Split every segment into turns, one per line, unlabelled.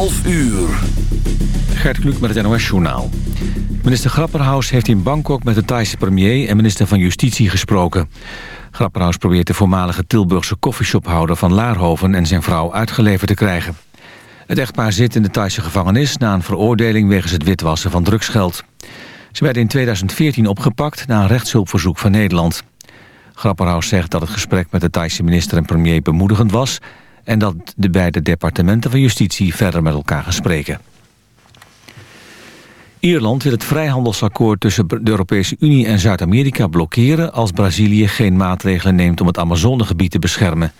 12 uur.
Gert Kluk met het NOS-journaal. Minister Grapperhaus heeft in Bangkok met de Thaise premier... en minister van Justitie gesproken. Grapperhaus probeert de voormalige Tilburgse koffieshophouder van Laarhoven... en zijn vrouw uitgeleverd te krijgen. Het echtpaar zit in de Thaise gevangenis... na een veroordeling wegens het witwassen van drugsgeld. Ze werden in 2014 opgepakt na een rechtshulpverzoek van Nederland. Grapperhaus zegt dat het gesprek met de Thaise minister en premier bemoedigend was... en dat de beide departementen van justitie verder met elkaar gaan spreken. Ierland wil het vrijhandelsakkoord tussen de Europese Unie en Zuid-Amerika blokkeren... als Brazilië geen maatregelen neemt om het Amazonegebied te beschermen.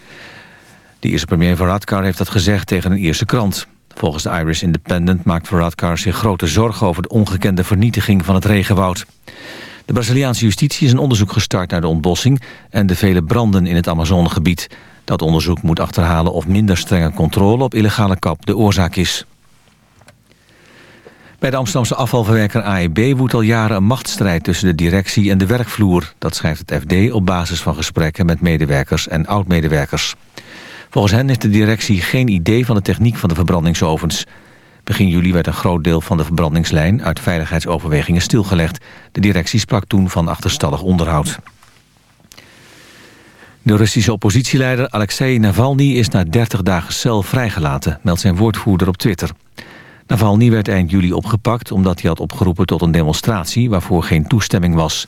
De Ierse premier Varadkar heeft dat gezegd tegen een Ierse krant. Volgens de Irish Independent maakt Varadkar zich grote zorgen... over de ongekende vernietiging van het regenwoud. De Braziliaanse justitie is een onderzoek gestart naar de ontbossing... en de vele branden in het Amazonegebied. Dat onderzoek moet achterhalen of minder strenge controle op illegale kap de oorzaak is. Bij de Amsterdamse afvalverwerker AEB woedt al jaren een machtsstrijd tussen de directie en de werkvloer. Dat schrijft het FD op basis van gesprekken met medewerkers en oud-medewerkers. Volgens hen heeft de directie geen idee van de techniek van de verbrandingsovens. Begin juli werd een groot deel van de verbrandingslijn uit veiligheidsoverwegingen stilgelegd. De directie sprak toen van achterstallig onderhoud. De Russische oppositieleider Alexei Navalny is na 30 dagen cel vrijgelaten, meldt zijn woordvoerder op Twitter. Navalny werd eind juli opgepakt omdat hij had opgeroepen tot een demonstratie waarvoor geen toestemming was.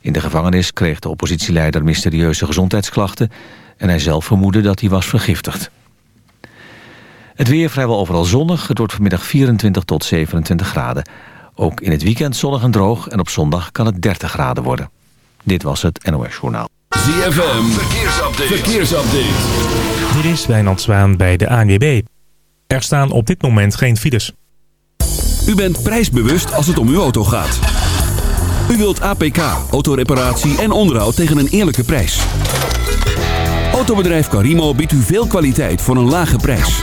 In de gevangenis kreeg de oppositieleider mysterieuze gezondheidsklachten en hij zelf vermoedde dat hij was vergiftigd. Het weer vrijwel overal zonnig, het wordt vanmiddag 24 tot 27 graden. Ook in het weekend zonnig en droog en op zondag kan het 30 graden worden. Dit was het NOS Journaal.
ZFM, verkeersupdate. verkeersupdate.
Dit is Wijnand Zwaan bij de ANWB. Er staan op dit moment geen files.
U bent prijsbewust als het om uw auto gaat. U wilt APK, autoreparatie en onderhoud tegen een eerlijke prijs. Autobedrijf Carimo biedt u veel kwaliteit voor een lage prijs.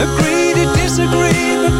Agree to disagree,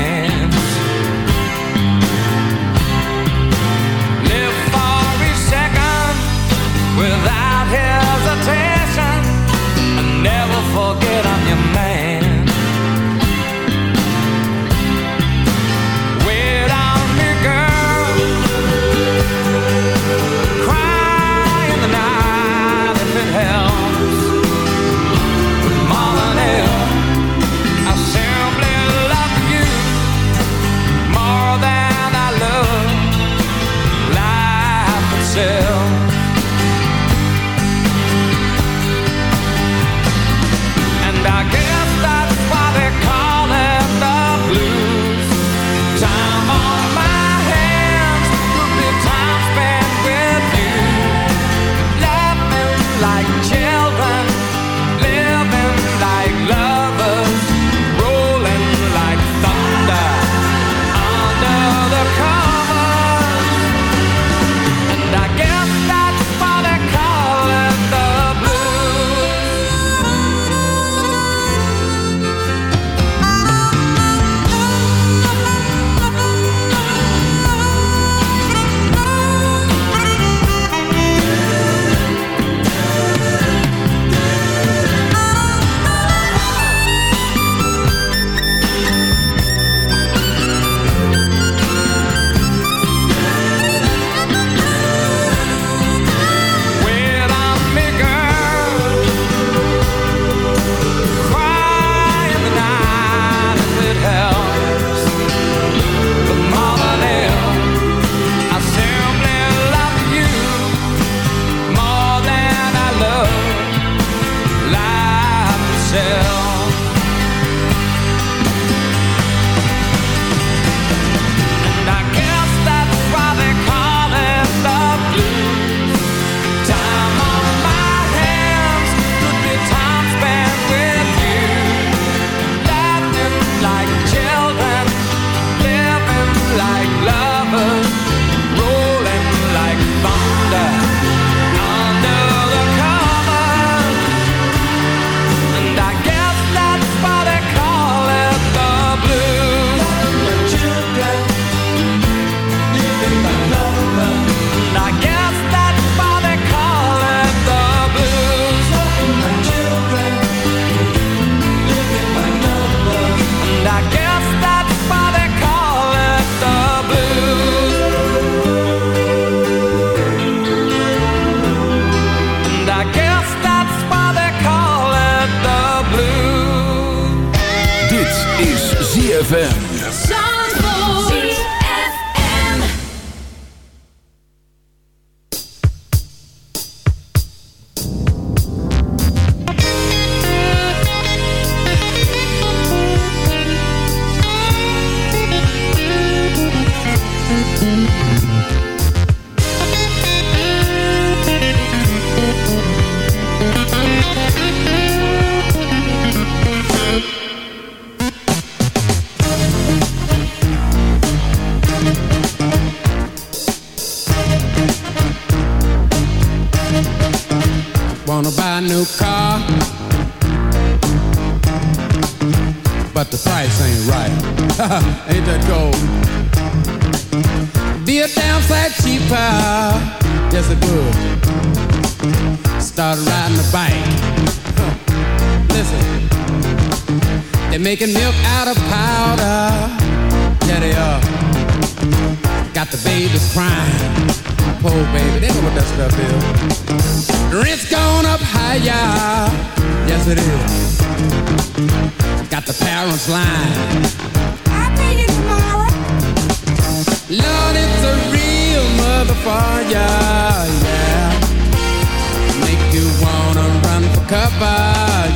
cover,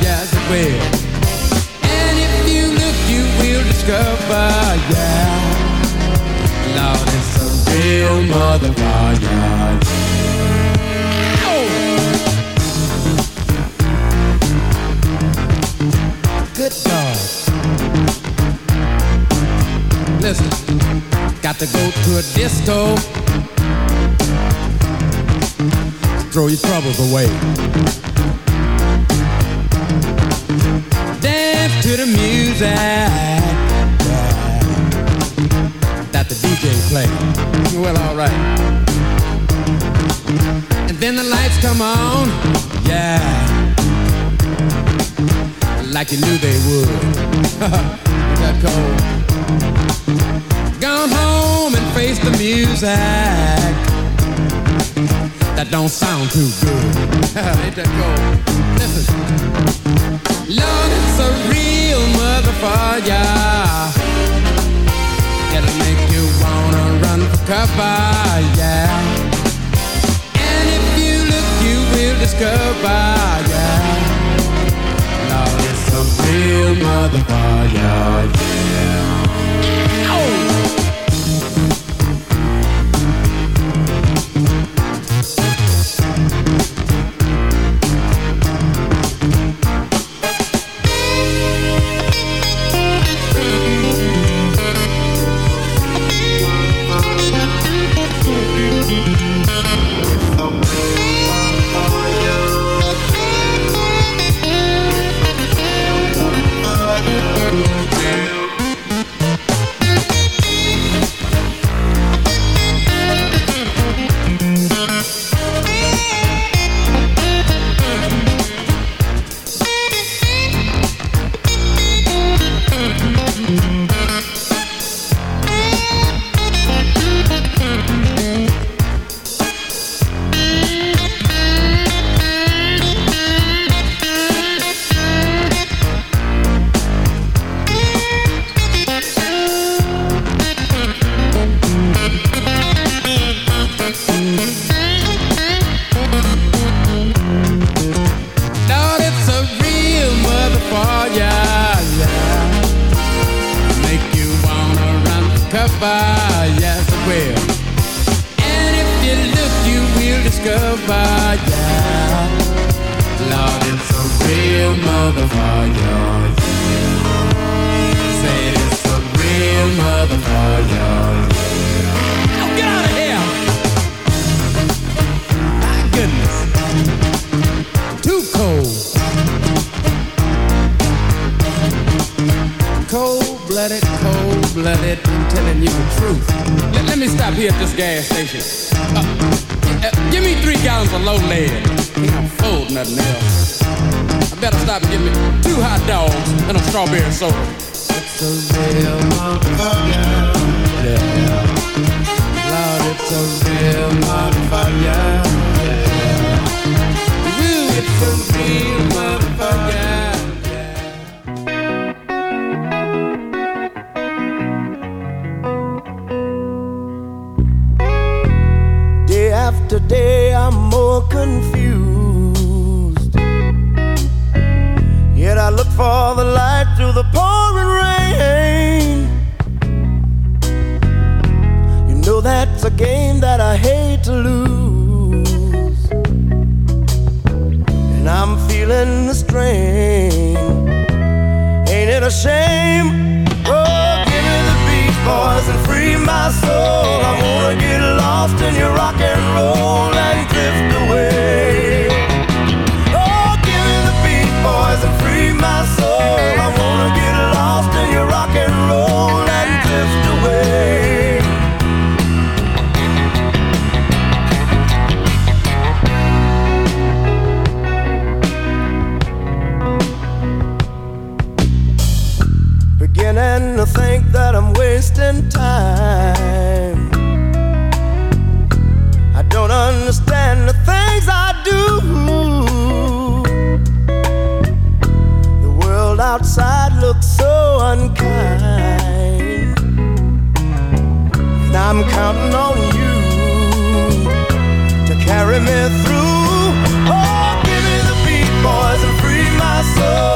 yes it will. And if you look, you will discover, yeah. love is a real motherfucker. Good dog. Listen, got to go to a disco. Throw your troubles away
music that the DJ played. Well, all right. And then the lights come on, yeah, like you knew they would. that cold. Gone home and face the music that don't sound too good. Ain't that cold? Listen. Lord, it's a real motherfucker. It'll make you wanna run for cover, yeah. And if you look, you will discover, yeah. Lord, it's a real motherfucker, yeah.
Day after day, I'm more confused. Yet I look for the light through the pouring rain. You know that's a game that I hate to lose. And I'm feeling the strain. Ain't it a shame? Boys, and free my soul. I wanna get lost in your rock and roll and drift away. Soul.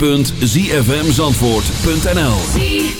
www.zfmzandvoort.nl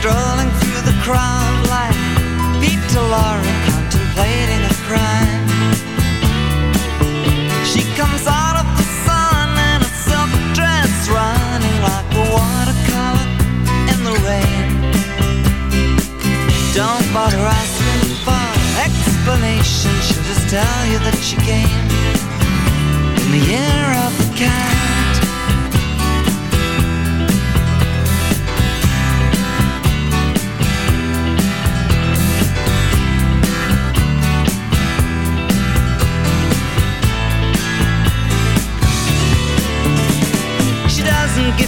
strolling through the crowd like Peter Lorre contemplating a crime. She comes out of the sun in a silk dress, running like a watercolor in the rain. Don't bother asking for explanation. She'll just tell you that she came in the year of the cat.